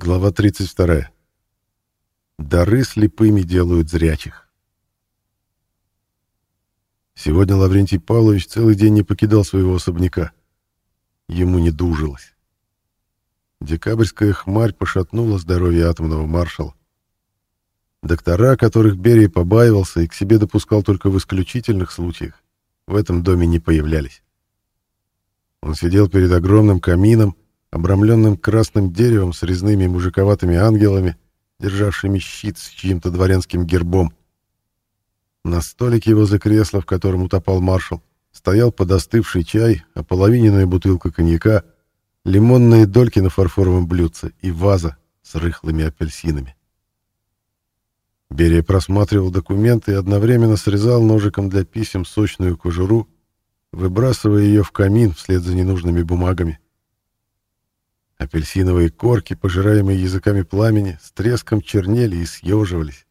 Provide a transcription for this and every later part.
Глава 32. Дары слепыми делают зрячих. Сегодня Лаврентий Павлович целый день не покидал своего особняка. Ему не дужилось. Декабрьская хмарь пошатнула здоровье атомного маршала. Доктора, которых Берия побаивался и к себе допускал только в исключительных случаях, в этом доме не появлялись. Он сидел перед огромным камином, обрамленным красным деревом с резными мужиковатыми ангелами, державшими щит с чьим-то дворянским гербом. На столике возле кресла, в котором утопал маршал, стоял подостывший чай, ополовиненная бутылка коньяка, лимонные дольки на фарфоровом блюдце и ваза с рыхлыми апельсинами. Берия просматривал документы и одновременно срезал ножиком для писем сочную кожуру, выбрасывая ее в камин вслед за ненужными бумагами. Апельсиновые корки, пожираемые языками пламени, с треском чернели и съеживались.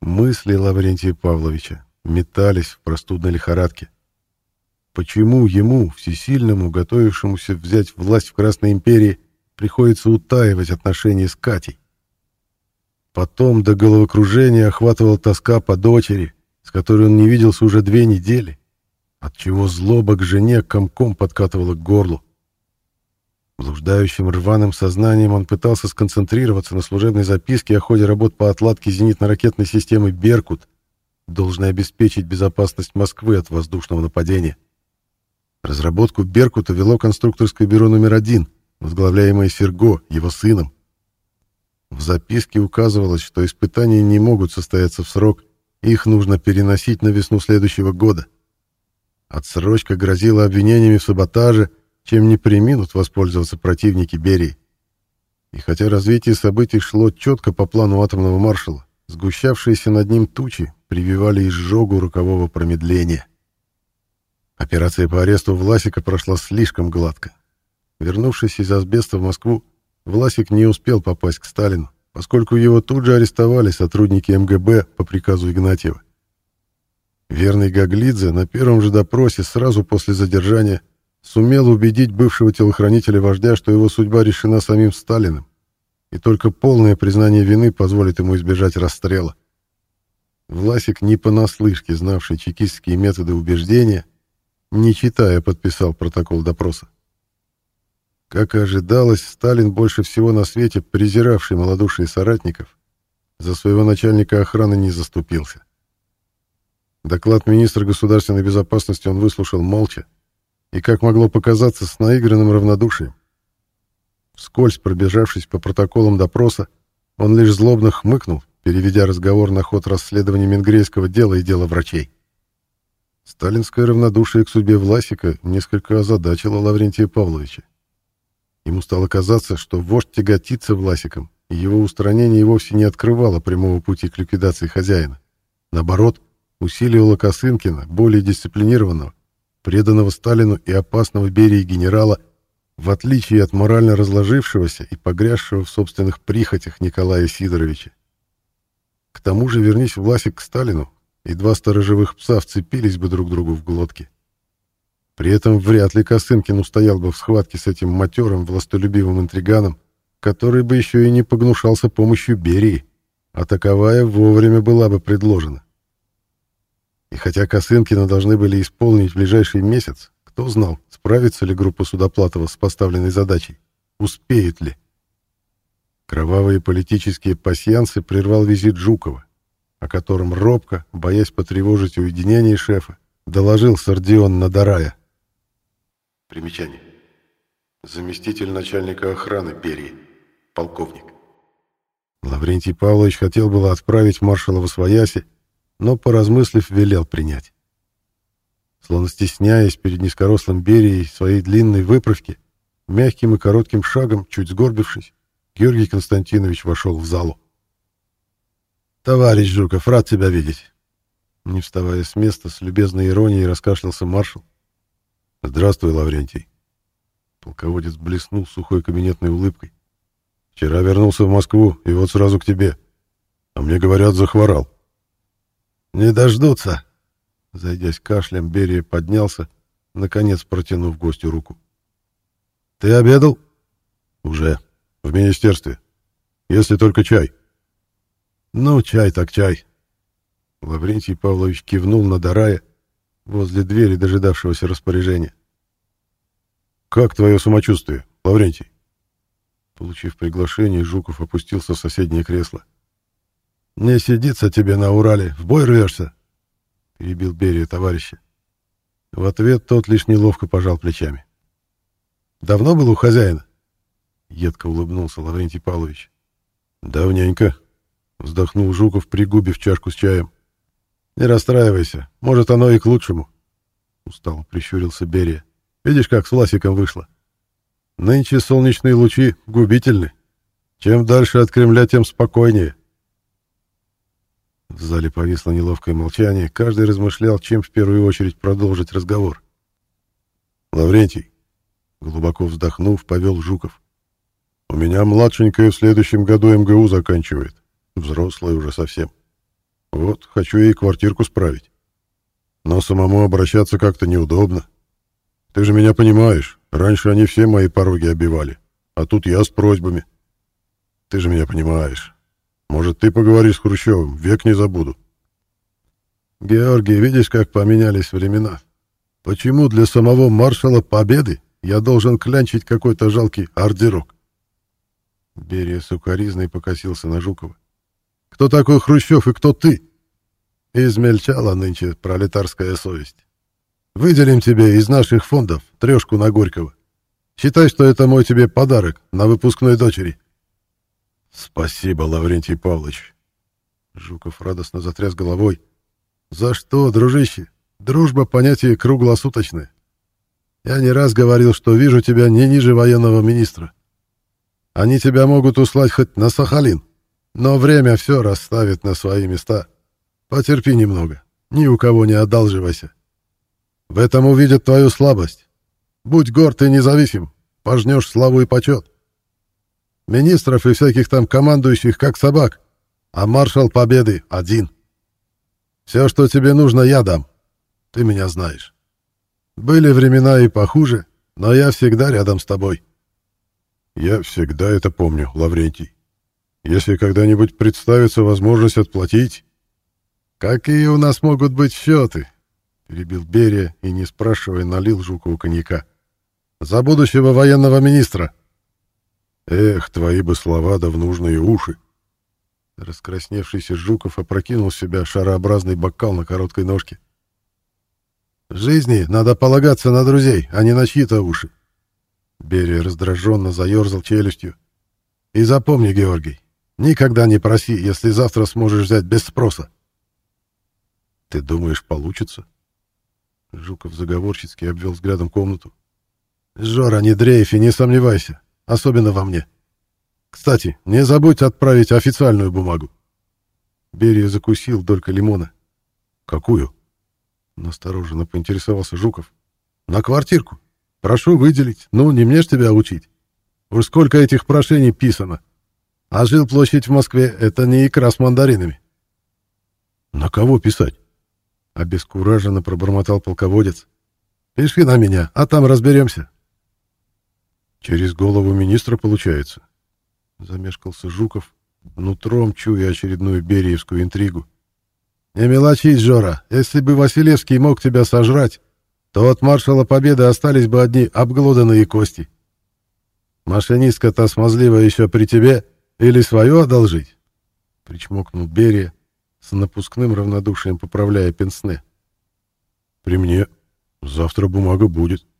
Мысли Лаврентия Павловича метались в простудной лихорадке. Почему ему, всесильному, готовившемуся взять власть в Красной империи, приходится утаивать отношения с Катей? Потом до головокружения охватывала тоска по дочери, с которой он не виделся уже две недели, отчего злоба к жене комком подкатывала к горлу. Блуждающим рваным сознанием он пытался сконцентрироваться на служебной записке о ходе работ по отладке зенитно-ракетной системы «Беркут», должной обеспечить безопасность Москвы от воздушного нападения. Разработку «Беркута» вело конструкторское бюро номер один, возглавляемое Серго, его сыном. В записке указывалось, что испытания не могут состояться в срок, их нужно переносить на весну следующего года. Отсрочка грозила обвинениями в саботаже – чем не приминут воспользоваться противники Берии. И хотя развитие событий шло четко по плану атомного маршала, сгущавшиеся над ним тучи прививали изжогу рукового промедления. Операция по аресту Власика прошла слишком гладко. Вернувшись из асбеста в Москву, Власик не успел попасть к Сталину, поскольку его тут же арестовали сотрудники МГБ по приказу Игнатьева. Верный Гаглидзе на первом же допросе сразу после задержания сумел убедить бывшего телохранителя вождя, что его судьба решена самим Сталиным, и только полное признание вины позволит ему избежать расстрела. Власик, не понаслышке знавший чекистские методы убеждения, не читая, подписал протокол допроса. Как и ожидалось, Сталин, больше всего на свете презиравший малодушие соратников, за своего начальника охраны не заступился. Доклад министра государственной безопасности он выслушал молча, и, как могло показаться, с наигранным равнодушием. Вскользь пробежавшись по протоколам допроса, он лишь злобно хмыкнул, переведя разговор на ход расследования Менгрейского дела и дела врачей. Сталинское равнодушие к судьбе Власика несколько озадачило Лаврентия Павловича. Ему стало казаться, что вождь тяготится Власиком, и его устранение вовсе не открывало прямого пути к ликвидации хозяина. Наоборот, усиливало Косынкина, более дисциплинированного, преданного Сталину и опасного Берии генерала, в отличие от морально разложившегося и погрязшего в собственных прихотях Николая Сидоровича. К тому же, вернись Власик к Сталину, и два сторожевых пса вцепились бы друг другу в глотки. При этом вряд ли Косынкин устоял бы в схватке с этим матерым, властолюбивым интриганом, который бы еще и не погнушался помощью Берии, а таковая вовремя была бы предложена. И хотя Косынкина должны были исполнить в ближайший месяц, кто знал, справится ли группа Судоплатова с поставленной задачей, успеет ли. Кровавые политические пасьянсы прервал визит Жукова, о котором робко, боясь потревожить уединение шефа, доложил Сардион Надарая. Примечание. Заместитель начальника охраны Берии, полковник. Лаврентий Павлович хотел было отправить маршала в Освояси, но, поразмыслив, велел принять. Словно стесняясь перед низкорослым Берией своей длинной выправки, мягким и коротким шагом, чуть сгорбившись, Георгий Константинович вошел в залу. «Товарищ Жуков, рад тебя видеть!» Не вставая с места, с любезной иронией раскашлялся маршал. «Здравствуй, Лаврентий!» Полководец блеснул сухой кабинетной улыбкой. «Вчера вернулся в Москву, и вот сразу к тебе. А мне говорят, захворал. «Не дождутся!» Зайдясь кашлем, Берия поднялся, наконец протянув гостю руку. «Ты обедал?» «Уже. В министерстве. Если только чай. Ну, чай так чай. Лаврентий Павлович кивнул на Дарая возле двери дожидавшегося распоряжения. «Как твое самочувствие, Лаврентий?» Получив приглашение, Жуков опустился в соседнее кресло. «Не сидится тебе на Урале, в бой рвешься?» — перебил Берия товарища. В ответ тот лишь неловко пожал плечами. «Давно был у хозяина?» — едко улыбнулся Лаврентий Павлович. «Давненько», — вздохнул Жуков, пригубив чашку с чаем. «Не расстраивайся, может, оно и к лучшему», — устало прищурился Берия. «Видишь, как с Власиком вышло? Нынче солнечные лучи губительны. Чем дальше от Кремля, тем спокойнее». В зале повисло неловкое молчание, каждый размышлял, чем в первую очередь продолжить разговор. «Лаврентий», — глубоко вздохнув, повел Жуков. «У меня младшенькая в следующем году МГУ заканчивает, взрослая уже совсем. Вот, хочу ей квартирку справить. Но самому обращаться как-то неудобно. Ты же меня понимаешь, раньше они все мои пороги обивали, а тут я с просьбами. Ты же меня понимаешь». Может, ты поговоришь с Хрущевым, век не забуду. Георгий, видишь, как поменялись времена? Почему для самого маршала Победы я должен клянчить какой-то жалкий ордерок? Берия сукоризной покосился на Жукова. Кто такой Хрущев и кто ты? Измельчала нынче пролетарская совесть. Выделим тебе из наших фондов трешку на Горького. Считай, что это мой тебе подарок на выпускной дочери. «Спасибо, Лаврентий Павлович!» Жуков радостно затряс головой. «За что, дружище? Дружба — понятие круглосуточное. Я не раз говорил, что вижу тебя не ниже военного министра. Они тебя могут услать хоть на Сахалин, но время все расставит на свои места. Потерпи немного, ни у кого не одалживайся. В этом увидят твою слабость. Будь горд и независим, пожнешь славу и почет. Министров и всяких там командующих, как собак, а маршал Победы один. Все, что тебе нужно, я дам. Ты меня знаешь. Были времена и похуже, но я всегда рядом с тобой. Я всегда это помню, Лаврентий. Если когда-нибудь представится возможность отплатить... Какие у нас могут быть счеты? Перебил Берия и, не спрашивая, налил Жукову коньяка. За будущего военного министра. — Эх, твои бы слова да в нужные уши. Раскрасневшийся Жуков опрокинул себя шарообразный бокал на короткой ножке. В жизни надо полагаться на друзей, а не на чьи-то уши. Берия раздраженно заерзал челюстью. И запомни, Георгий, никогда не проси, если завтра сможешь взять без спроса. Ты думаешь, получится? Жуков заговорчески обвел взглядом комнату. Жора, не дрейф и не сомневайся особенно во мне. Кстати, не забудь отправить официальную бумагу. Берия закусил долька лимона. Какую? Настороженно поинтересовался Жуков. На квартирку. Прошу выделить. Ну, не мне ж тебя учить. Уж сколько этих прошений писано. А жил площадь в Москве — это не икра с мандаринами. На кого писать? Обескураженно пробормотал полководец. Пиши на меня, а там разберемся. Через голову министра получается. Замешкался Жуков, нутром чуя очередную бериевскую интригу. Не мелочись, Жора. Если бы Василевский мог тебя сожрать, то от маршала Победы остались бы одни обглоданные кости. Машинистка-то смазливая еще при тебе или свою одолжить? Причмокнул Берия, с напускным равнодушием поправляя пенсне. При мне. Завтра бумага будет. —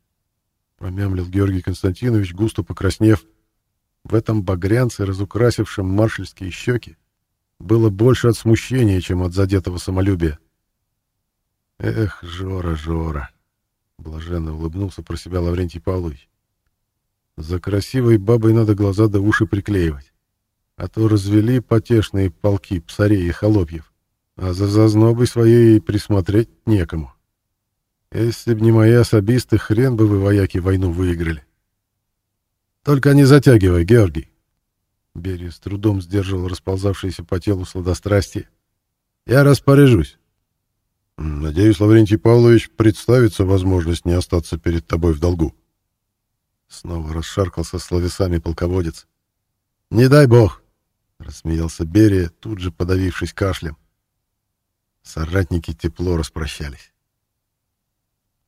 промямлил Георгий Константинович, густо покраснев. В этом багрянце, разукрасившем маршальские щеки, было больше от смущения, чем от задетого самолюбия. «Эх, Жора, Жора!» — блаженно улыбнулся про себя Лаврентий Павлович. «За красивой бабой надо глаза да уши приклеивать, а то развели потешные полки псарей и холопьев, а за зазнобой своей присмотреть некому». Если б не мои особисты, хрен бы вы, вояки, войну выиграли. Только не затягивай, Георгий. Берия с трудом сдерживал расползавшееся по телу сладострастие. Я распоряжусь. Надеюсь, Лаврентий Павлович представится возможность не остаться перед тобой в долгу. Снова расшаркался словесами полководец. «Не дай бог!» — рассмеялся Берия, тут же подавившись кашлем. Соратники тепло распрощались.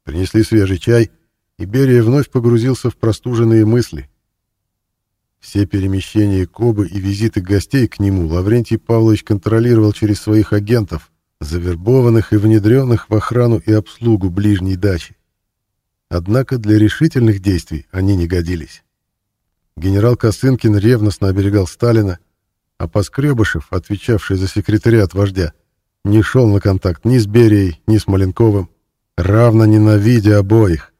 Принесли свежий чай, и Берия вновь погрузился в простуженные мысли. Все перемещения Кобы и визиты гостей к нему Лаврентий Павлович контролировал через своих агентов, завербованных и внедренных в охрану и обслугу ближней дачи. Однако для решительных действий они не годились. Генерал Косынкин ревностно оберегал Сталина, а Поскребышев, отвечавший за секретариат вождя, не шел на контакт ни с Берией, ни с Маленковым, равно ненавидя обоих.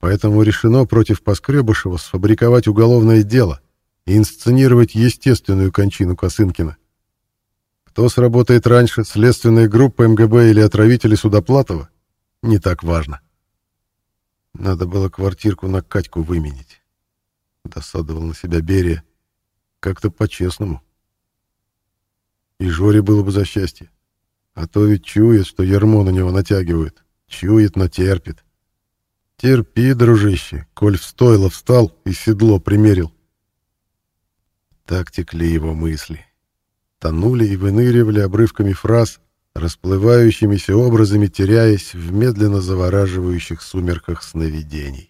Поэтому решено против Поскребышева сфабриковать уголовное дело и инсценировать естественную кончину Косынкина. Кто сработает раньше, следственная группа МГБ или отравители Судоплатова, не так важно. Надо было квартирку на Катьку выменить. Досадовал на себя Берия. Как-то по-честному. И Жоре было бы за счастье. А то ведь чует, что ермо на него натягивают. Чует, но терпит. Терпи, дружище, коль в стойло встал и седло примерил. Так текли его мысли. Тонули и выныривали обрывками фраз, расплывающимися образами теряясь в медленно завораживающих сумерках сновидений.